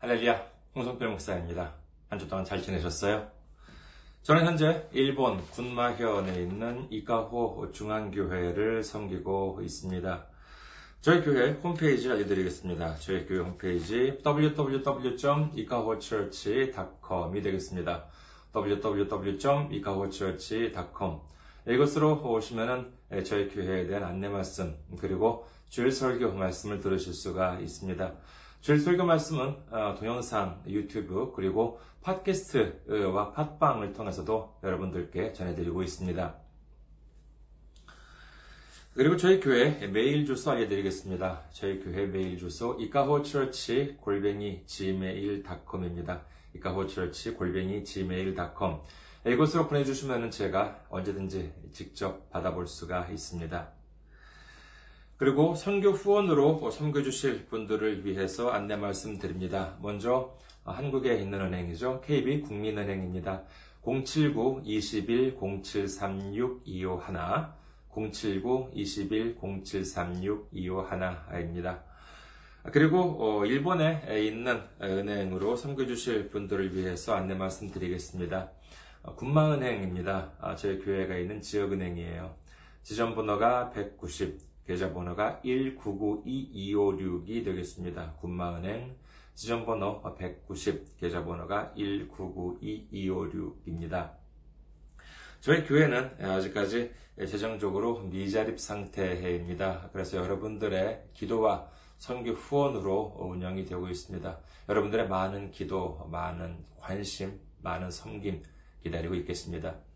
할렐루야, 홍성필 목사입니다. 한 주 동안 잘 지내셨어요? 저는 현재 일본 군마현에 있는 이카호 중앙교회를 섬기고 있습니다. 저희 교회 홈페이지 알려드리겠습니다. 저희 교회 홈페이지 www.ikahochurch.com이 되겠습니다. www.ikahochurch.com 이곳으로 오시면은 저희 교회에 대한 안내 말씀 그리고 주일 설교 말씀을 들으실 수가 있습니다. 주일 설교 말씀은 동영상, 유튜브 그리고 팟캐스트와 팟빵을 통해서도 여러분들께 전해드리고 있습니다. 그리고 저희 교회 메일 주소 알려드리겠습니다. 저희 교회 메일 주소 이카호처치 골뱅이 gmail.com입니다. 이카호처치 골뱅이 gmail.com 이곳으로 보내주시면 제가 언제든지 직접 받아볼 수가 있습니다. 그리고 선교 후원으로 섬겨주실 분들을 위해서 안내 말씀드립니다. 먼저 한국에 있는 은행이죠. KB 국민은행입니다. 079-21-0736-251 079-21-0736-251입니다. 그리고 일본에 있는 은행으로 섬겨주실 분들을 위해서 안내 말씀드리겠습니다. 군마은행입니다. 저희 교회가 있는 지역은행이에요. 지점번호가 190, 계좌번호가 1992256이 되겠습니다. 군마은행 지점번호 190, 계좌번호가 1992256입니다. 저희 교회는 아직까지 재정적으로 미자립 상태입니다. 그래서 여러분들의 기도와 선교 후원으로 운영이 되고 있습니다. 여러분들의 많은 기도, 많은 관심, 많은 섬김 기다리고 있겠습니다.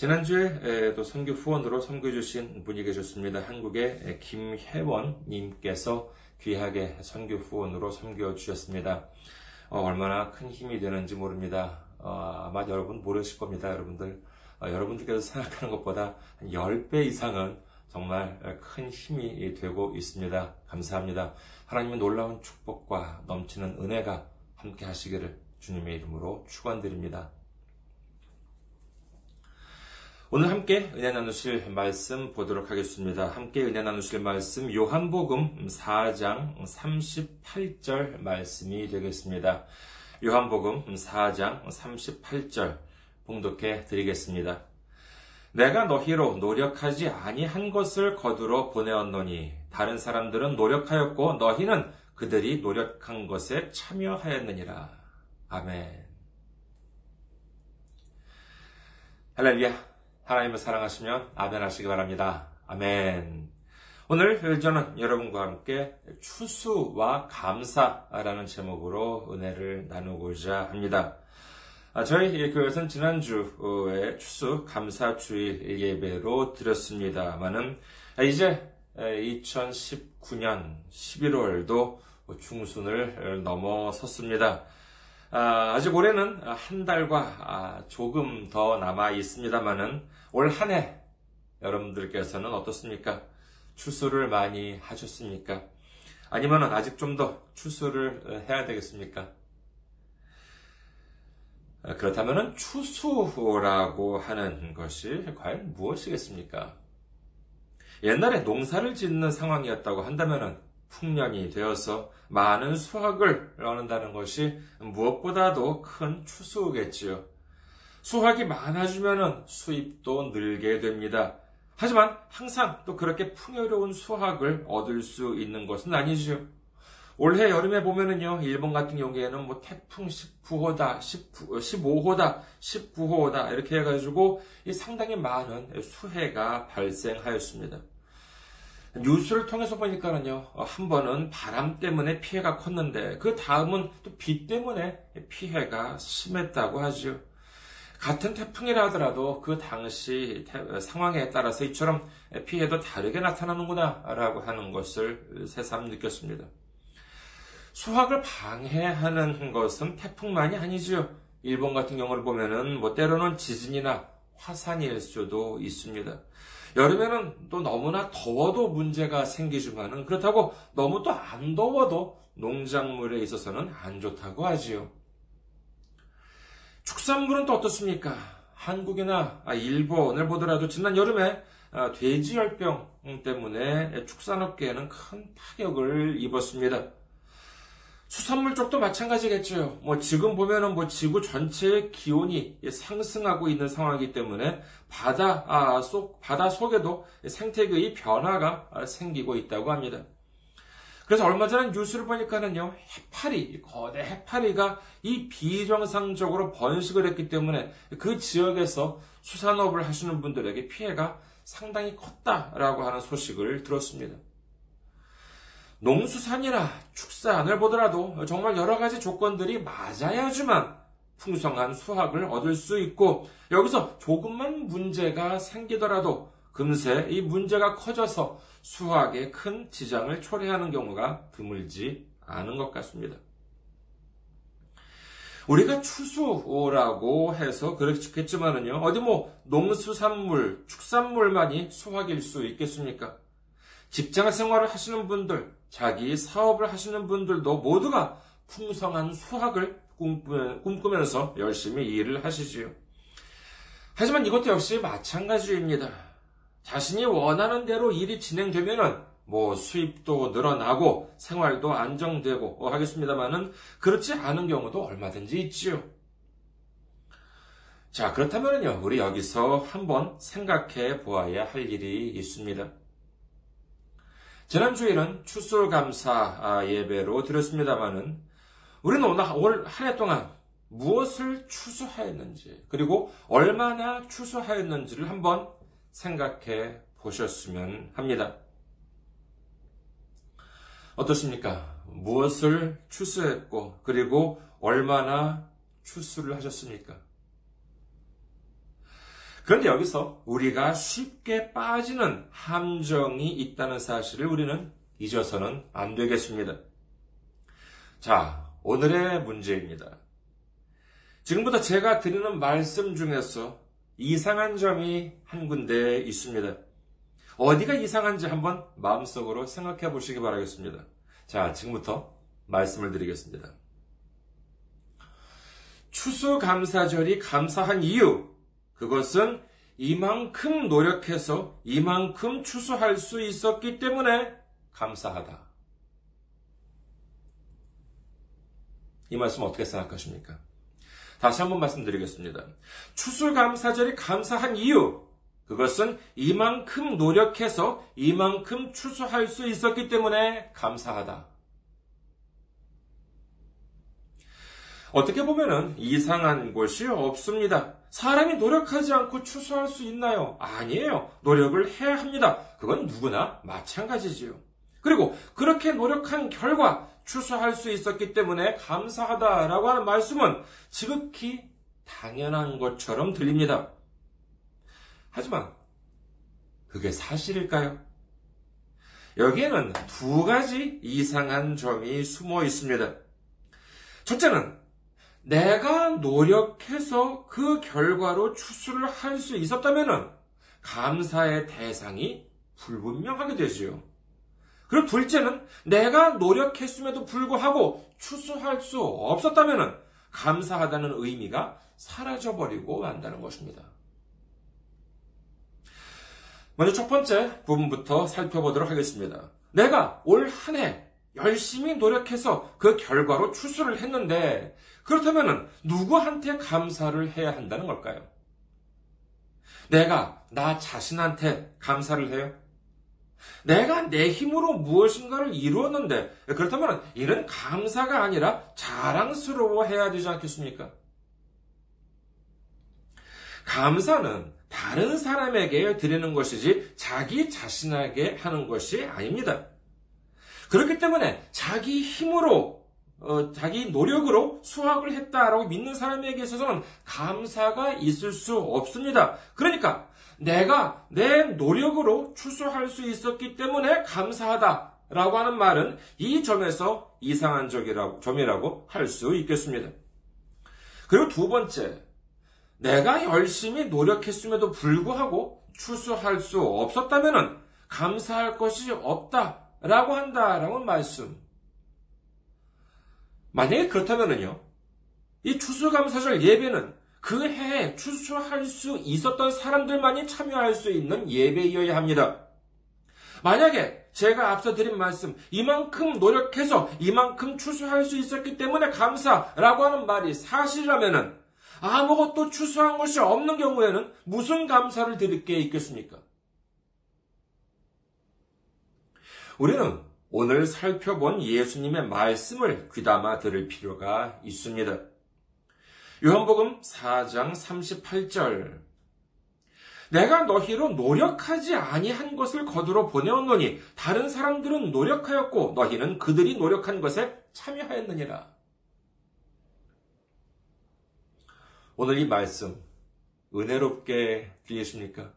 지난주에 또 선교 후원으로 섬겨주신 분이 계셨습니다. 한국의 김혜원 님께서 귀하게 선교 후원으로 섬겨주셨습니다. 어, 얼마나 큰 힘이 되는지 모릅니다. 어, 아마 여러분 모르실 겁니다, 여러분들. 어, 여러분들께서 생각하는 것보다 10배 이상은 정말 큰 힘이 되고 있습니다. 감사합니다. 하나님의 놀라운 축복과 넘치는 은혜가 함께 하시기를 주님의 이름으로 축원드립니다. 오늘 함께 은혜 나누실 말씀 보도록 하겠습니다. 함께 은혜 나누실 말씀 요한복음 4장 38절 말씀이 되겠습니다. 요한복음 4장 38절 봉독해 드리겠습니다. 내가 너희로 노력하지 아니한 것을 거두러 보내었노니 다른 사람들은 노력하였고 너희는 그들이 노력한 것에 참여하였느니라. 아멘. 할렐루야. 하나님을 사랑하시면 아멘 하시기 바랍니다. 아멘. 오늘 저는 여러분과 함께 추수와 감사라는 제목으로 은혜를 나누고자 합니다. 저희 교회에서는 지난주에 추수 감사 주일 예배로 드렸습니다만은 이제 2019년 11월도 중순을 넘어섰습니다. 아직 올해는 한 달과 조금 더 남아 있습니다만은 올 한 해 여러분들께서는 어떻습니까? 추수를 많이 하셨습니까? 아니면 아직 좀 더 추수를 해야 되겠습니까? 그렇다면 추수라고 하는 것이 과연 무엇이겠습니까? 옛날에 농사를 짓는 상황이었다고 한다면 풍년이 되어서 많은 수확을 얻는다는 것이 무엇보다도 큰 추수겠지요. 수확이 많아지면 수입도 늘게 됩니다. 하지만 항상 또 그렇게 풍요로운 수확을 얻을 수 있는 것은 아니죠. 올해 여름에 보면은요, 일본 같은 경우에는 뭐 태풍 19호다, 19, 15호다, 19호다, 이렇게 해가지고 상당히 많은 수해가 발생하였습니다. 뉴스를 통해서 보니까는요, 한 번은 바람 때문에 피해가 컸는데, 그 다음은 또 비 때문에 피해가 심했다고 하죠. 같은 태풍이라 하더라도 그 당시 상황에 따라서 이처럼 피해도 다르게 나타나는구나, 라고 하는 것을 새삼 느꼈습니다. 수확을 방해하는 것은 태풍만이 아니지요. 일본 같은 경우를 보면은 뭐 때로는 지진이나 화산일 수도 있습니다. 여름에는 또 너무나 더워도 문제가 생기지만은 그렇다고 너무 또 안 더워도 농작물에 있어서는 안 좋다고 하지요. 축산물은 또 어떻습니까? 한국이나 일본을 보더라도 지난 여름에 돼지열병 때문에 축산업계에는 큰 타격을 입었습니다. 수산물 쪽도 마찬가지겠죠. 뭐 지금 보면은 뭐 지구 전체의 기온이 상승하고 있는 상황이기 때문에 바다 아, 속 바다 속에도 생태계의 변화가 생기고 있다고 합니다. 그래서 얼마 전에 뉴스를 보니까는요, 해파리, 거대 해파리가 이 비정상적으로 번식을 했기 때문에 그 지역에서 수산업을 하시는 분들에게 피해가 상당히 컸다라고 하는 소식을 들었습니다. 농수산이나 축산을 보더라도 정말 여러 가지 조건들이 맞아야지만 풍성한 수확을 얻을 수 있고 여기서 조금만 문제가 생기더라도 금세 이 문제가 커져서 수확에 큰 지장을 초래하는 경우가 드물지 않은 것 같습니다. 우리가 추수라고 해서 그렇겠지만은요, 어디 뭐 농수산물, 축산물만이 수확일 수 있겠습니까? 직장 생활을 하시는 분들, 자기 사업을 하시는 분들도 모두가 풍성한 수확을 꿈꾸면서 열심히 일을 하시지요. 하지만 이것도 역시 마찬가지입니다. 자신이 원하는 대로 일이 진행되면은 뭐 수입도 늘어나고 생활도 안정되고 하겠습니다만은 그렇지 않은 경우도 얼마든지 있지요. 자, 그렇다면요, 우리 여기서 한번 생각해 보아야 할 일이 있습니다. 지난주에는 추수감사 아, 예배로 드렸습니다마는 우리는 오늘 올한해 동안 무엇을 추수하였는지 그리고 얼마나 추수하였는지를 한번 생각해 보셨으면 합니다. 어떻습니까? 무엇을 추수했고 그리고 얼마나 추수를 하셨습니까? 그런데 여기서 우리가 쉽게 빠지는 함정이 있다는 사실을 우리는 잊어서는 안 되겠습니다. 자, 오늘의 문제입니다. 지금부터 제가 드리는 말씀 중에서 이상한 점이 한 군데 있습니다. 어디가 이상한지 한번 마음속으로 생각해 보시기 바라겠습니다. 자, 지금부터 말씀을 드리겠습니다. 추수감사절이 감사한 이유, 그것은 이만큼 노력해서 이만큼 추수할 수 있었기 때문에 감사하다. 이 말씀 어떻게 생각하십니까? 다시 한번 말씀드리겠습니다. 추수감사절이 감사한 이유, 그것은 이만큼 노력해서 이만큼 추수할 수 있었기 때문에 감사하다. 어떻게 보면은 이상한 곳이 없습니다. 사람이 노력하지 않고 추수할 수 있나요? 아니에요. 노력을 해야 합니다. 그건 누구나 마찬가지지요. 그리고 그렇게 노력한 결과 추수할 수 있었기 때문에 감사하다라고 하는 말씀은 지극히 당연한 것처럼 들립니다. 하지만 그게 사실일까요? 여기에는 두 가지 이상한 점이 숨어 있습니다. 첫째는 내가 노력해서 그 결과로 추수를 할 수 있었다면 감사의 대상이 불분명하게 되지요. 그리고 둘째는 내가 노력했음에도 불구하고 추수할 수 없었다면 감사하다는 의미가 사라져버리고 만다는 것입니다. 먼저 첫 번째 부분부터 살펴보도록 하겠습니다. 내가 올 한 해 열심히 노력해서 그 결과로 추수를 했는데 그렇다면 누구한테 감사를 해야 한다는 걸까요? 내가 나 자신한테 감사를 해요? 내가 내 힘으로 무엇인가를 이루었는데 그렇다면 이는 감사가 아니라 자랑스러워 해야 되지 않겠습니까? 감사는 다른 사람에게 드리는 것이지 자기 자신에게 하는 것이 아닙니다. 그렇기 때문에 자기 힘으로 어, 자기 노력으로 수확을 했다라고 믿는 사람에게 있어서는 감사가 있을 수 없습니다. 그러니까 내가 내 노력으로 추수할 수 있었기 때문에 감사하다 라고 하는 말은 이 점에서 이상한 적이라고, 점이라고 할 수 있겠습니다. 그리고 두 번째, 내가 열심히 노력했음에도 불구하고 추수할 수 없었다면 감사할 것이 없다 라고 한다라는 말씀. 만약에 그렇다면요, 이 추수감사절 예배는 그 해에 추수할 수 있었던 사람들만이 참여할 수 있는 예배이어야 합니다. 만약에 제가 앞서 드린 말씀, 이만큼 노력해서 이만큼 추수할 수 있었기 때문에 감사라고 하는 말이 사실이라면은 아무것도 추수한 것이 없는 경우에는 무슨 감사를 드릴 게 있겠습니까? 우리는 오늘 살펴본 예수님의 말씀을 귀담아 들을 필요가 있습니다. 요한복음 4장 38절 내가 너희로 노력하지 아니한 것을 거두러 보내었노니 다른 사람들은 노력하였고 너희는 그들이 노력한 것에 참여하였느니라. 오늘 이 말씀 은혜롭게 들리십니까?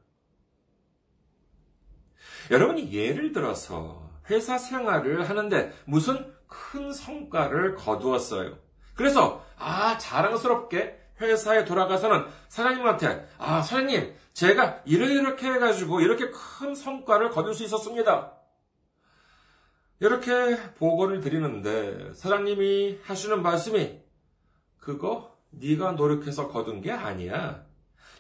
여러분이 예를 들어서 회사 생활을 하는데 무슨 큰 성과를 거두었어요. 그래서 아 자랑스럽게 회사에 돌아가서는 사장님한테 아 사장님 제가 이렇게 해가지고 이렇게 큰 성과를 거둘 수 있었습니다. 이렇게 보고를 드리는데 사장님이 하시는 말씀이 그거 네가 노력해서 거둔 게 아니야.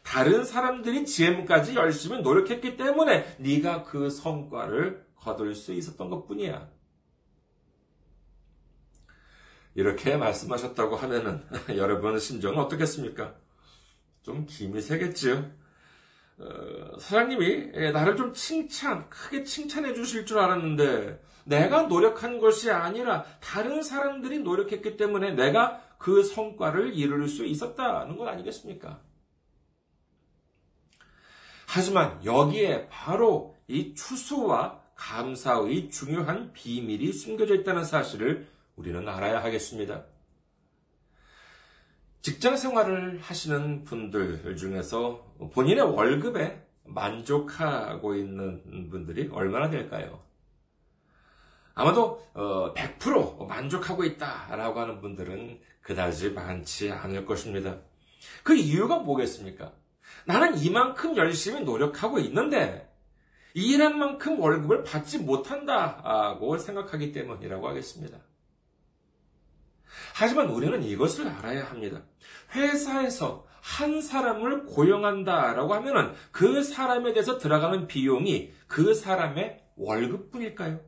다른 사람들이 지금까지 열심히 노력했기 때문에 네가 그 성과를 거둘 수 있었던 것뿐이야. 이렇게 말씀하셨다고 하면은 여러분 심정은 어떻겠습니까? 좀 김이 새겠지요. 어, 사장님이 나를 좀 칭찬, 크게 칭찬해 주실 줄 알았는데 내가 노력한 것이 아니라 다른 사람들이 노력했기 때문에 내가 그 성과를 이룰 수 있었다는 건 아니겠습니까? 하지만 여기에 바로 이 추수와 감사의 중요한 비밀이 숨겨져 있다는 사실을 우리는 알아야 하겠습니다. 직장 생활을 하시는 분들 중에서 본인의 월급에 만족하고 있는 분들이 얼마나 될까요? 아마도 100% 어, 만족하고 있다라고 하는 분들은 그다지 많지 않을 것입니다. 그 이유가 뭐겠습니까? 나는 이만큼 열심히 노력하고 있는데 일한 만큼 월급을 받지 못한다고 생각하기 때문이라고 하겠습니다. 하지만 우리는 이것을 알아야 합니다. 회사에서 한 사람을 고용한다라고 하면은 그 사람에 대해서 들어가는 비용이 그 사람의 월급뿐일까요?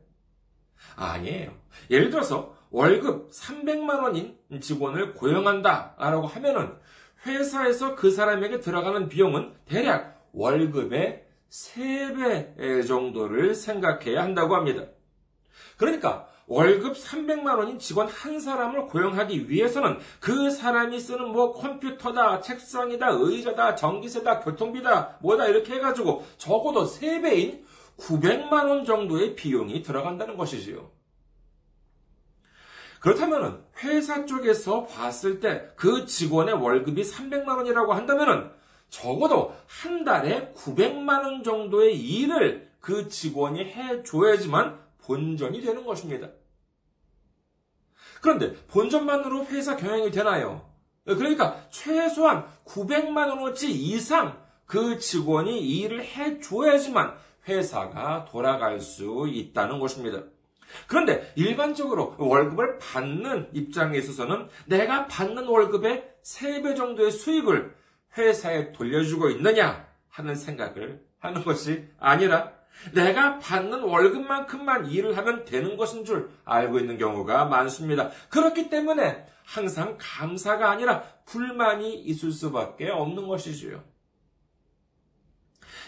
아니에요. 예를 들어서 월급 300만 원인 직원을 고용한다라고 하면은 회사에서 그 사람에게 들어가는 비용은 대략 월급의 3배 정도를 생각해야 한다고 합니다. 그러니까 월급 300만 원인 직원 한 사람을 고용하기 위해서는 그 사람이 쓰는 뭐 컴퓨터다, 책상이다, 의자다, 전기세다, 교통비다, 뭐다 이렇게 해가지고 적어도 3배인 900만 원 정도의 비용이 들어간다는 것이지요. 그렇다면 회사 쪽에서 봤을 때 그 직원의 월급이 300만 원이라고 한다면 적어도 한 달에 900만 원 정도의 일을 그 직원이 해줘야지만 본전이 되는 것입니다. 그런데 본전만으로 회사 경영이 되나요? 그러니까 최소한 900만 원어치 이상 그 직원이 일을 해줘야지만 회사가 돌아갈 수 있다는 것입니다. 그런데 일반적으로 월급을 받는 입장에 있어서는 내가 받는 월급의 3배 정도의 수익을 회사에 돌려주고 있느냐 하는 생각을 하는 것이 아니라 내가 받는 월급만큼만 일을 하면 되는 것인 줄 알고 있는 경우가 많습니다. 그렇기 때문에 항상 감사가 아니라 불만이 있을 수밖에 없는 것이지요.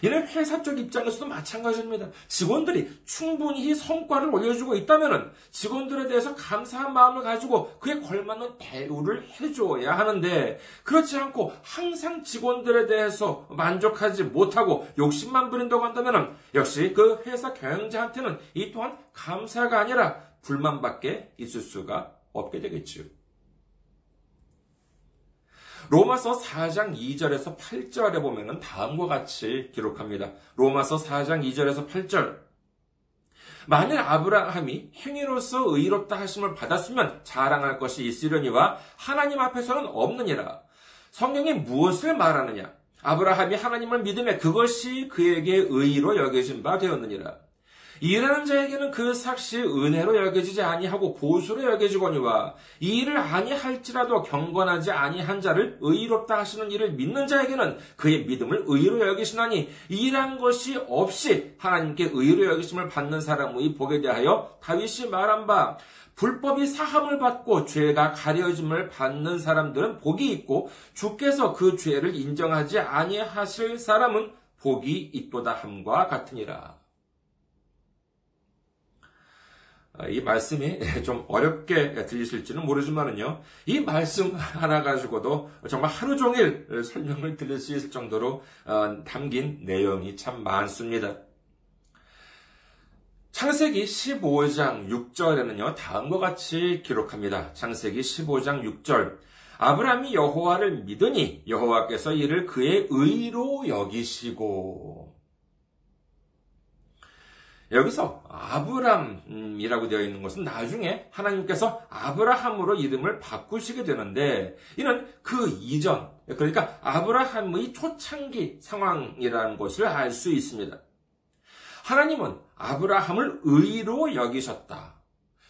이는 회사 쪽 입장에서도 마찬가지입니다. 직원들이 충분히 성과를 올려주고 있다면 직원들에 대해서 감사한 마음을 가지고 그에 걸맞는 대우를 해줘야 하는데 그렇지 않고 항상 직원들에 대해서 만족하지 못하고 욕심만 부린다고 한다면 역시 그 회사 경영자한테는 이 또한 감사가 아니라 불만밖에 있을 수가 없게 되겠지요. 로마서 4장 2절에서 8절에 보면은 다음과 같이 기록합니다. 로마서 4장 2절에서 8절. 만일 아브라함이 행위로서 의롭다 하심을 받았으면 자랑할 것이 있으려니와 하나님 앞에서는 없느니라. 성경이 무엇을 말하느냐? 아브라함이 하나님을 믿음에 그것이 그에게 의로 여겨진 바 되었느니라. 일하는 자에게는 그 삭시 은혜로 여겨지지 아니하고 보수로 여겨지거니와 이 일을 아니할지라도 경건하지 아니한 자를 의롭다 하시는 일을 믿는 자에게는 그의 믿음을 의로 여기시나니 일한 것이 없이 하나님께 의로 여기심을 받는 사람의 복에 대하여 다윗이 말한 바 불법이 사함을 받고 죄가 가려짐을 받는 사람들은 복이 있고 주께서 그 죄를 인정하지 아니하실 사람은 복이 있도다 함과 같으니라. 아, 이 말씀이 좀 어렵게 들리실지는 모르지만은요, 이 말씀 하나 가지고도 정말 하루 종일 설명을 드릴 수 있을 정도로 어, 담긴 내용이 참 많습니다. 창세기 15장 6절에는요, 다음과 같이 기록합니다. 창세기 15장 6절. 아브라함이 여호와를 믿으니 여호와께서 이를 그의 의로 여기시고 여기서 아브람이라고 되어 있는 것은 나중에 하나님께서 아브라함으로 이름을 바꾸시게 되는데 이는 그 이전 그러니까 아브라함의 초창기 상황이라는 것을 알 수 있습니다. 하나님은 아브라함을 의로 여기셨다.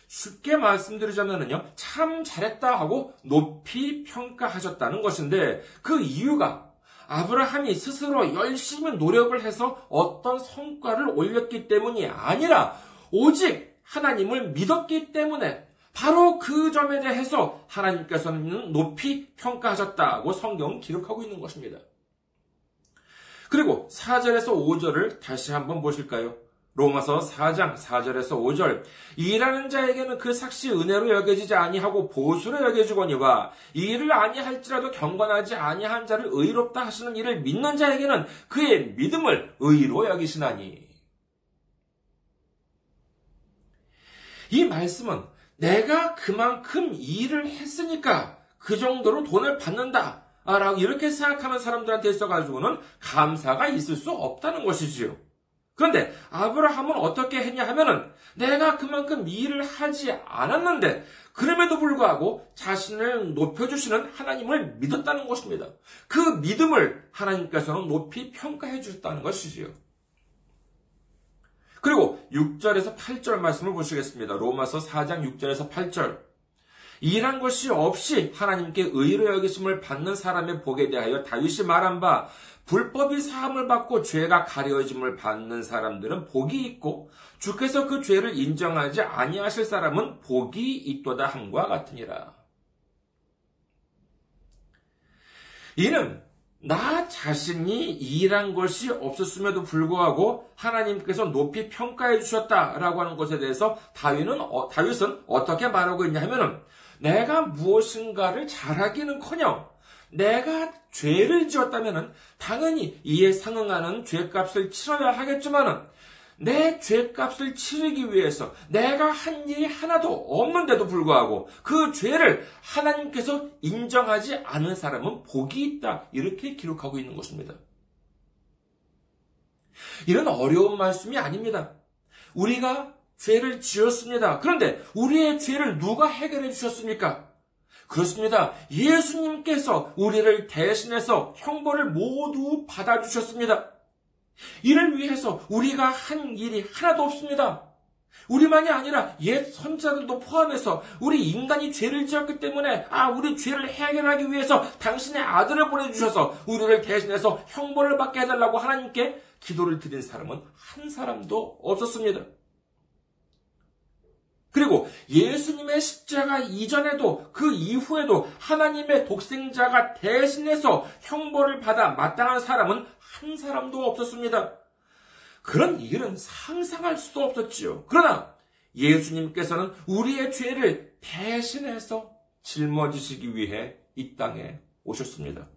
쉽게 말씀드리자면요, 참 잘했다 하고 높이 평가하셨다는 것인데, 그 이유가 아브라함이 스스로 열심히 노력을 해서 어떤 성과를 올렸기 때문이 아니라 오직 하나님을 믿었기 때문에 바로 그 점에 대해서 하나님께서는 높이 평가하셨다고 성경은 기록하고 있는 것입니다. 그리고 4절에서 5절을 다시 한번 보실까요? 로마서 4장 4절에서 5절 일하는 자에게는 그 삭시 은혜로 여겨지지 아니하고 보수로 여겨지거니와 일을 아니할지라도 경건하지 아니한 자를 의롭다 하시는 일을 믿는 자에게는 그의 믿음을 의로 여기시나니 이 말씀은 내가 그만큼 일을 했으니까 그 정도로 돈을 받는다. 라고 이렇게 생각하는 사람들한테 있어가지고는 감사가 있을 수 없다는 것이지요. 그런데 아브라함은 어떻게 했냐 하면은 내가 그만큼 일을 하지 않았는데 그럼에도 불구하고 자신을 높여주시는 하나님을 믿었다는 것입니다. 그 믿음을 하나님께서는 높이 평가해 주셨다는 것이지요. 그리고 6절에서 8절 말씀을 보시겠습니다. 로마서 4장 6절에서 8절. 일한 것이 없이 하나님께 의로 여기심을 받는 사람의 복에 대하여 다윗이 말한 바 불법이 사함을 받고 죄가 가려짐을 받는 사람들은 복이 있고 주께서 그 죄를 인정하지 아니하실 사람은 복이 있도다 함과 같으니라. 이는 나 자신이 일한 것이 없었음에도 불구하고 하나님께서 높이 평가해 주셨다라고 하는 것에 대해서 다윗은 어, 다윗은 어떻게 말하고 있냐 하면은 내가 무엇인가를 잘하기는커녕 내가 죄를 지었다면 당연히 이에 상응하는 죄값을 치러야 하겠지만은 내 죄값을 치르기 위해서 내가 한 일이 하나도 없는데도 불구하고 그 죄를 하나님께서 인정하지 않은 사람은 복이 있다. 이렇게 기록하고 있는 것입니다. 이런 어려운 말씀이 아닙니다. 우리가 죄를 지었습니다. 그런데 우리의 죄를 누가 해결해 주셨습니까? 그렇습니다. 예수님께서 우리를 대신해서 형벌을 모두 받아주셨습니다. 이를 위해서 우리가 한 일이 하나도 없습니다. 우리만이 아니라 옛 선자들도 포함해서 우리 인간이 죄를 지었기 때문에 아 우리 죄를 해결하기 위해서 당신의 아들을 보내주셔서 우리를 대신해서 형벌을 받게 해달라고 하나님께 기도를 드린 사람은 한 사람도 없었습니다. 그리고 예수님의 십자가 이전에도 그 이후에도 하나님의 독생자가 대신해서 형벌을 받아 마땅한 사람은 한 사람도 없었습니다. 그런 일은 상상할 수도 없었지요. 그러나 예수님께서는 우리의 죄를 대신해서 짊어지시기 위해 이 땅에 오셨습니다.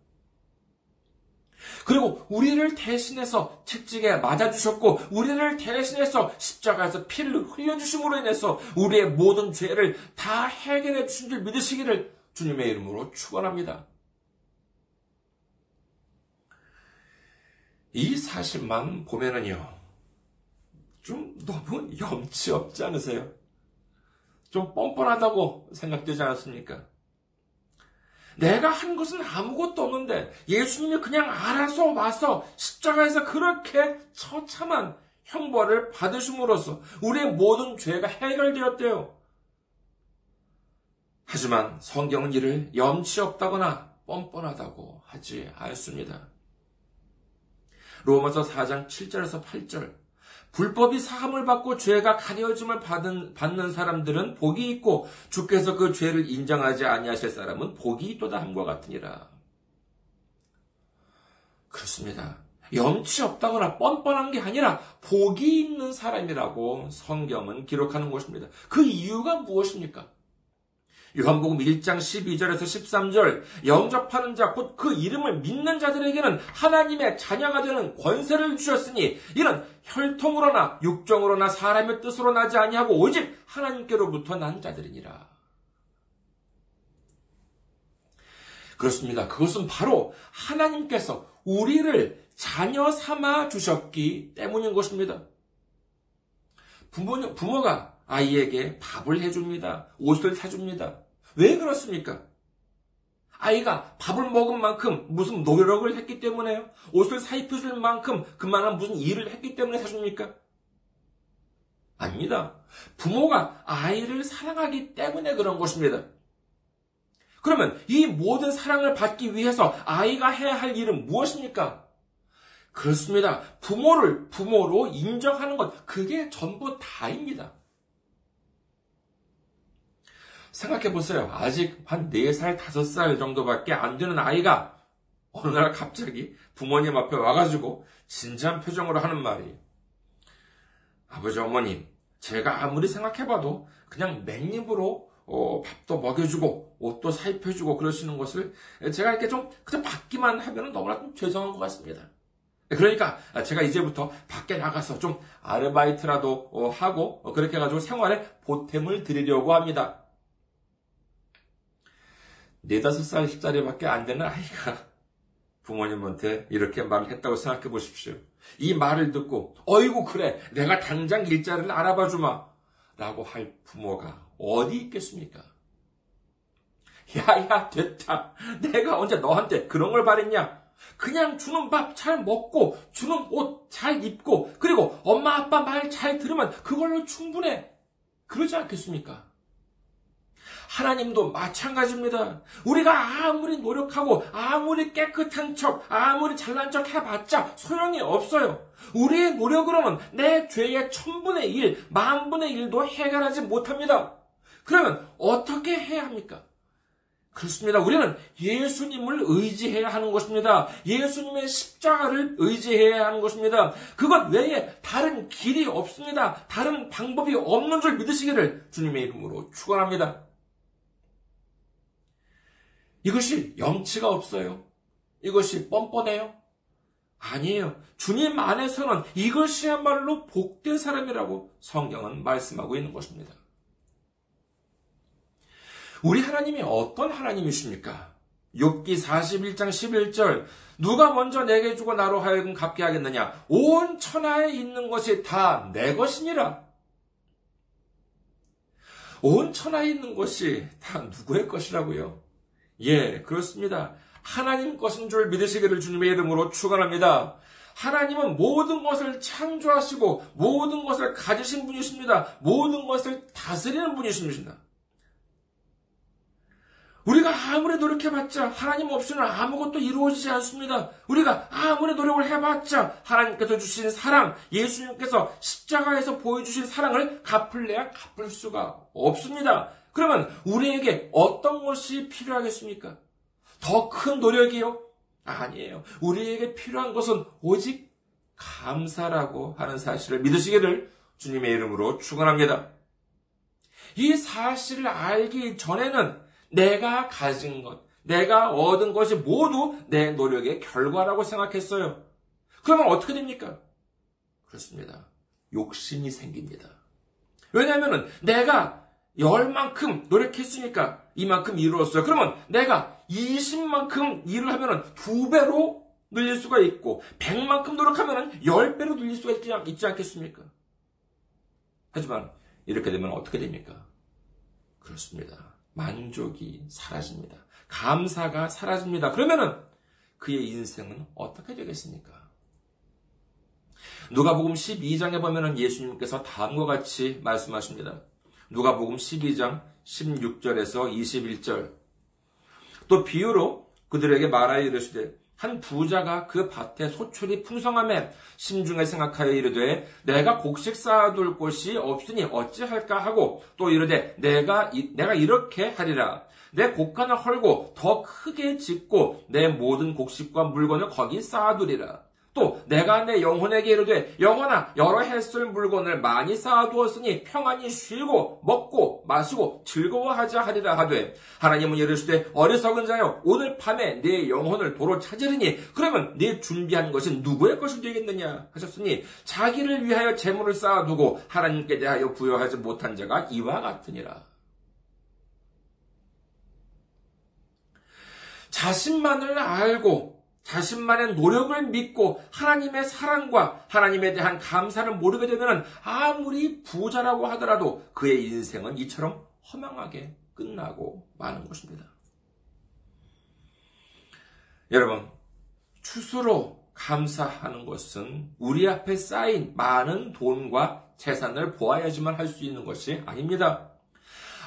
그리고 우리를 대신해서 채찍에 맞아주셨고, 우리를 대신해서 십자가에서 피를 흘려주심으로 인해서 우리의 모든 죄를 다 해결해 주신 줄 믿으시기를 주님의 이름으로 축원합니다. 이 사실만 보면은요, 좀 너무 염치 없지 않으세요? 좀 뻔뻔하다고 생각되지 않았습니까? 내가 한 것은 아무것도 없는데 예수님이 그냥 알아서 와서 십자가에서 그렇게 처참한 형벌을 받으심으로써 우리의 모든 죄가 해결되었대요. 하지만 성경은 이를 염치 없다거나 뻔뻔하다고 하지 않습니다. 로마서 4장 7절에서 8절. 불법이 사함을 받고 죄가 가려짐을 받은, 받는 사람들은 복이 있고 주께서 그 죄를 인정하지 아니하실 사람은 복이 있도다 함과 같으니라. 그렇습니다. 염치 없다거나 뻔뻔한 게 아니라 복이 있는 사람이라고 성경은 기록하는 것입니다. 그 이유가 무엇입니까? 요한복음 1장 12절에서 13절 영접하는 자 곧 그 이름을 믿는 자들에게는 하나님의 자녀가 되는 권세를 주셨으니 이는 혈통으로나 육정으로나 사람의 뜻으로 나지 아니하고 오직 하나님께로부터 난 자들이니라. 그렇습니다. 그것은 바로 하나님께서 우리를 자녀 삼아 주셨기 때문인 것입니다. 부모, 부모가 아이에게 밥을 해줍니다. 옷을 사줍니다. 왜 그렇습니까? 아이가 밥을 먹은 만큼 무슨 노력을 했기 때문에요? 옷을 사입혀줄 만큼 그만한 무슨 일을 했기 때문에 사줍니까? 아닙니다. 부모가 아이를 사랑하기 때문에 그런 것입니다. 그러면 이 모든 사랑을 받기 위해서 아이가 해야 할 일은 무엇입니까? 그렇습니다. 부모를 부모로 인정하는 것, 그게 전부 다입니다. 생각해 보세요. 아직 한 4살, 5살 정도밖에 안 되는 아이가 어느 날 갑자기 부모님 앞에 와가지고 진지한 표정으로 하는 말이 아버지, 어머님, 제가 아무리 생각해봐도 그냥 맨입으로 어, 밥도 먹여주고 옷도 사 입혀주고 그러시는 것을 제가 이렇게 좀 그냥 받기만 하면 너무나 좀 죄송한 것 같습니다. 그러니까 제가 이제부터 밖에 나가서 좀 아르바이트라도 어, 하고 그렇게 해가지고 생활에 보탬을 드리려고 합니다. 네다섯 살짜리밖에 안 되는 아이가 부모님한테 이렇게 말을 했다고 생각해 보십시오. 이 말을 듣고, 어이구, 그래. 내가 당장 일자리를 알아봐 주마. 라고 할 부모가 어디 있겠습니까? 야, 야, 됐다. 내가 언제 너한테 그런 걸 바랬냐? 그냥 주는 밥 잘 먹고, 주는 옷 잘 입고, 그리고 엄마 아빠 말 잘 들으면 그걸로 충분해. 그러지 않겠습니까? 하나님도 마찬가지입니다. 우리가 아무리 노력하고 아무리 깨끗한 척, 아무리 잘난 척 해봤자 소용이 없어요. 우리의 노력으로는 내 죄의 천분의 일, 만분의 일도 해결하지 못합니다. 그러면 어떻게 해야 합니까? 그렇습니다. 우리는 예수님을 의지해야 하는 것입니다. 예수님의 십자가를 의지해야 하는 것입니다. 그것 외에 다른 길이 없습니다. 다른 방법이 없는 줄 믿으시기를 주님의 이름으로 축원합니다. 이것이 염치가 없어요. 이것이 뻔뻔해요. 아니에요. 주님 안에서는 이것이야말로 복된 사람이라고 성경은 말씀하고 있는 것입니다. 우리 하나님이 어떤 하나님이십니까? 욥기 41장 11절 누가 먼저 내게 주고 나로 하여금 갚게 하겠느냐? 온 천하에 있는 것이 다 내 것이니라. 온 천하에 있는 것이 다 누구의 것이라고요? 예, 그렇습니다. 하나님 것인 줄 믿으시기를 주님의 이름으로 축원합니다. 하나님은 모든 것을 창조하시고 모든 것을 가지신 분이십니다. 모든 것을 다스리는 분이십니다. 우리가 아무리 노력해봤자 하나님 없이는 아무것도 이루어지지 않습니다. 우리가 아무리 노력을 해봤자 하나님께서 주신 사랑, 예수님께서 십자가에서 보여주신 사랑을 갚을래야 갚을 수가 없습니다. 그러면 우리에게 어떤 것이 필요하겠습니까? 더 큰 노력이요? 아니에요. 우리에게 필요한 것은 오직 감사라고 하는 사실을 믿으시기를 주님의 이름으로 축원합니다. 이 사실을 알기 전에는 내가 가진 것, 내가 얻은 것이 모두 내 노력의 결과라고 생각했어요. 그러면 어떻게 됩니까? 그렇습니다. 욕심이 생깁니다. 왜냐하면 내가 열만큼 노력했으니까 이만큼 이루었어요. 그러면 내가 20만큼 일을 하면 두 배로 늘릴 수가 있고 100만큼 노력하면 10배로 늘릴 수가 있지, 있지 않겠습니까? 하지만 이렇게 되면 어떻게 됩니까? 그렇습니다. 만족이 사라집니다. 감사가 사라집니다. 그러면은 그의 인생은 어떻게 되겠습니까? 누가복음 12장에 보면은 예수님께서 다음과 같이 말씀하십니다. 누가복음 12장 16절에서 21절. 또 비유로 그들에게 말하여 이르시되 한 부자가 그 밭에 소출이 풍성함에 심중에 생각하여 이르되 내가 곡식 쌓아둘 곳이 없으니 어찌할까 하고 또 이르되 내가 내가 이렇게 하리라 내 곡간을 헐고 더 크게 짓고 내 모든 곡식과 물건을 거기 쌓아두리라 또 내가 내 영혼에게 이르되 영혼아 여러 해쓸 물건을 많이 쌓아두었으니 평안히 쉬고 먹고 마시고 즐거워하자 하리라 하되 하나님은 이르시되 어리석은 자여 오늘 밤에 내 영혼을 도로 찾으리니 그러면 네 준비한 것은 누구의 것이 되겠느냐? 하셨으니 자기를 위하여 재물을 쌓아두고 하나님께 대하여 부여하지 못한 자가 이와 같으니라. 자신만을 알고 자신만의 노력을 믿고 하나님의 사랑과 하나님에 대한 감사를 모르게 되면 아무리 부자라고 하더라도 그의 인생은 이처럼 허망하게 끝나고 마는 것입니다. 여러분, 추수로 감사하는 것은 우리 앞에 쌓인 많은 돈과 재산을 보아야지만 할 수 있는 것이 아닙니다.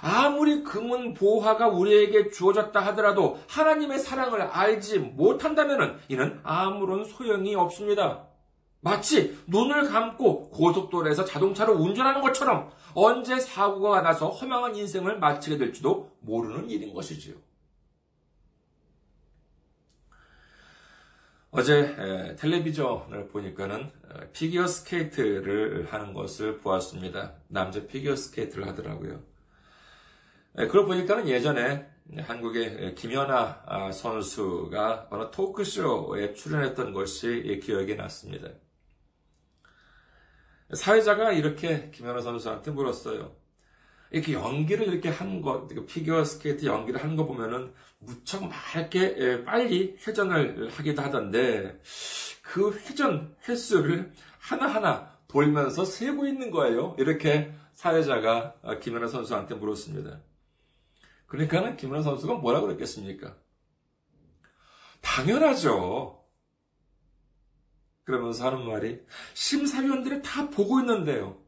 아무리 금은 보화가 우리에게 주어졌다 하더라도 하나님의 사랑을 알지 못한다면 이는 아무런 소용이 없습니다. 마치 눈을 감고 고속도로에서 자동차를 운전하는 것처럼 언제 사고가 나서 허망한 인생을 마치게 될지도 모르는 일인 것이지요. 어제 텔레비전을 보니까는 피겨 스케이트를 하는 것을 보았습니다. 남자 피겨 스케이트를 하더라고요. 예, 그걸 보니까는 예전에 한국의 김연아 아, 선수가 어느 토크쇼에 출연했던 것이 기억이 났습니다. 사회자가 이렇게 김연아 선수한테 물었어요. 이렇게 연기를 이렇게 한 것, 피겨 스케이트 연기를 하는 거 보면은 무척 맑게 예, 빨리 회전을 하기도 하던데 그 회전 횟수를 하나하나 돌면서 세고 있는 거예요. 이렇게 사회자가 김연아 선수한테 물었습니다. 그러니까는 김은호 선수가 뭐라 그랬겠습니까? 당연하죠. 그러면서 하는 말이 심사위원들이 다 보고 있는데요.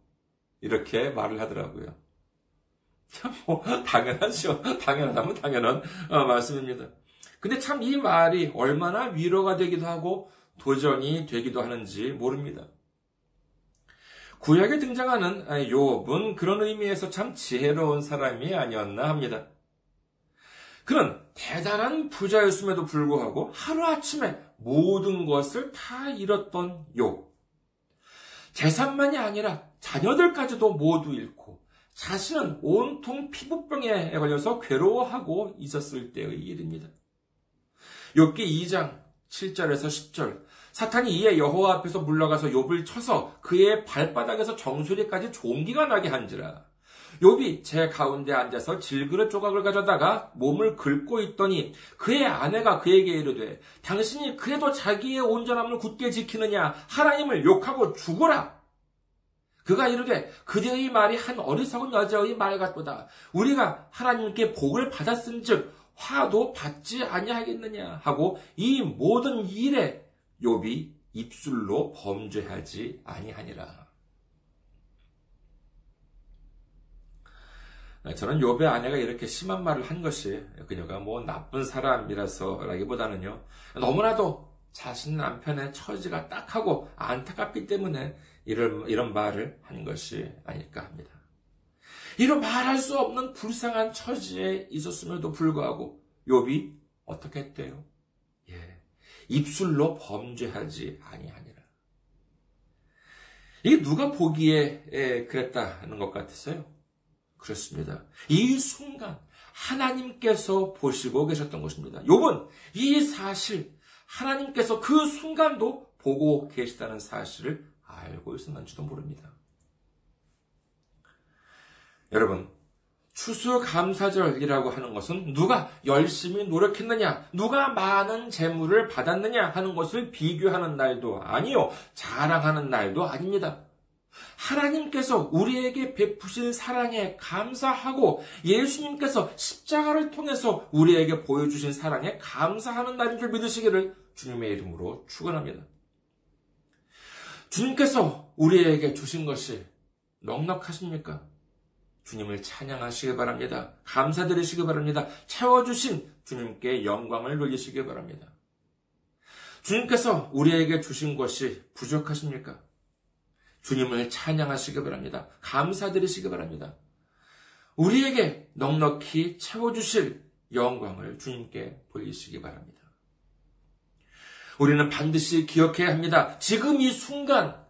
이렇게 말을 하더라고요. 뭐 당연하죠. 당연하다면 당연한 어, 말씀입니다. 근데 참 이 말이 얼마나 위로가 되기도 하고 도전이 되기도 하는지 모릅니다. 구약에 등장하는 욥은 그런 의미에서 참 지혜로운 사람이 아니었나 합니다. 그는 대단한 부자였음에도 불구하고 하루아침에 모든 것을 다 잃었던 요. 재산만이 아니라 자녀들까지도 모두 잃고 자신은 온통 피부병에 걸려서 괴로워하고 있었을 때의 일입니다. 욥기 2장 7절에서 10절 사탄이 이에 여호와 앞에서 물러가서 욥을 쳐서 그의 발바닥에서 정수리까지 종기가 나게 한지라 욥이 제 가운데 앉아서 질그릇 조각을 가져다가 몸을 긁고 있더니 그의 아내가 그에게 이르되 당신이 그래도 자기의 온전함을 굳게 지키느냐 하나님을 욕하고 죽어라. 그가 이르되 그대의 말이 한 어리석은 여자의 말 같도다. 우리가 하나님께 복을 받았은즉 화도 받지 아니하겠느냐 하고 이 모든 일에 욥이 입술로 범죄하지 아니하니라. 저는 요배 아내가 이렇게 심한 말을 한 것이 그녀가 뭐 나쁜 사람이라서라기보다는요 너무나도 자신 남편의 처지가 딱하고 안타깝기 때문에 이런 이런 말을 한 것이 아닐까 합니다. 이런 말할 수 없는 불쌍한 처지에 있었음에도 불구하고 욥이 어떻게 했대요? 예, 입술로 범죄하지 아니하니라. 이게 누가 보기에 그랬다는 것 같으세요? 그렇습니다. 이 순간 하나님께서 보시고 계셨던 것입니다. 요번 이 사실 하나님께서 그 순간도 보고 계시다는 사실을 알고 있었는지도 모릅니다. 여러분, 추수감사절이라고 하는 것은 누가 열심히 노력했느냐, 누가 많은 재물을 받았느냐 하는 것을 비교하는 날도 아니요, 자랑하는 날도 아닙니다. 하나님께서 우리에게 베푸신 사랑에 감사하고 예수님께서 십자가를 통해서 우리에게 보여주신 사랑에 감사하는 날인 줄 믿으시기를 주님의 이름으로 축원합니다. 주님께서 우리에게 주신 것이 넉넉하십니까? 주님을 찬양하시기 바랍니다. 감사드리시기 바랍니다. 채워주신 주님께 영광을 돌리시기 바랍니다. 주님께서 우리에게 주신 것이 부족하십니까? 주님을 찬양하시기 바랍니다. 감사드리시기 바랍니다. 우리에게 넉넉히 채워주실 영광을 주님께 돌리시기 바랍니다. 우리는 반드시 기억해야 합니다. 지금 이 순간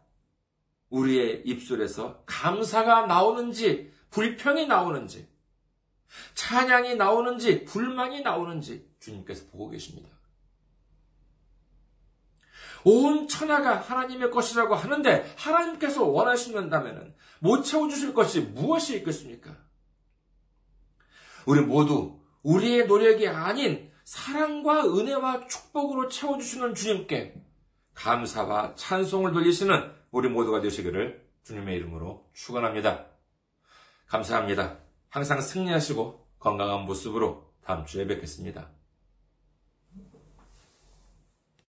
우리의 입술에서 감사가 나오는지 불평이 나오는지 찬양이 나오는지 불만이 나오는지 주님께서 보고 계십니다. 온 천하가 하나님의 것이라고 하는데 하나님께서 원하시는다면 못 채워주실 것이 무엇이 있겠습니까? 우리 모두 우리의 노력이 아닌 사랑과 은혜와 축복으로 채워주시는 주님께 감사와 찬송을 돌리시는 우리 모두가 되시기를 주님의 이름으로 축원합니다. 감사합니다. 항상 승리하시고 건강한 모습으로 다음 주에 뵙겠습니다.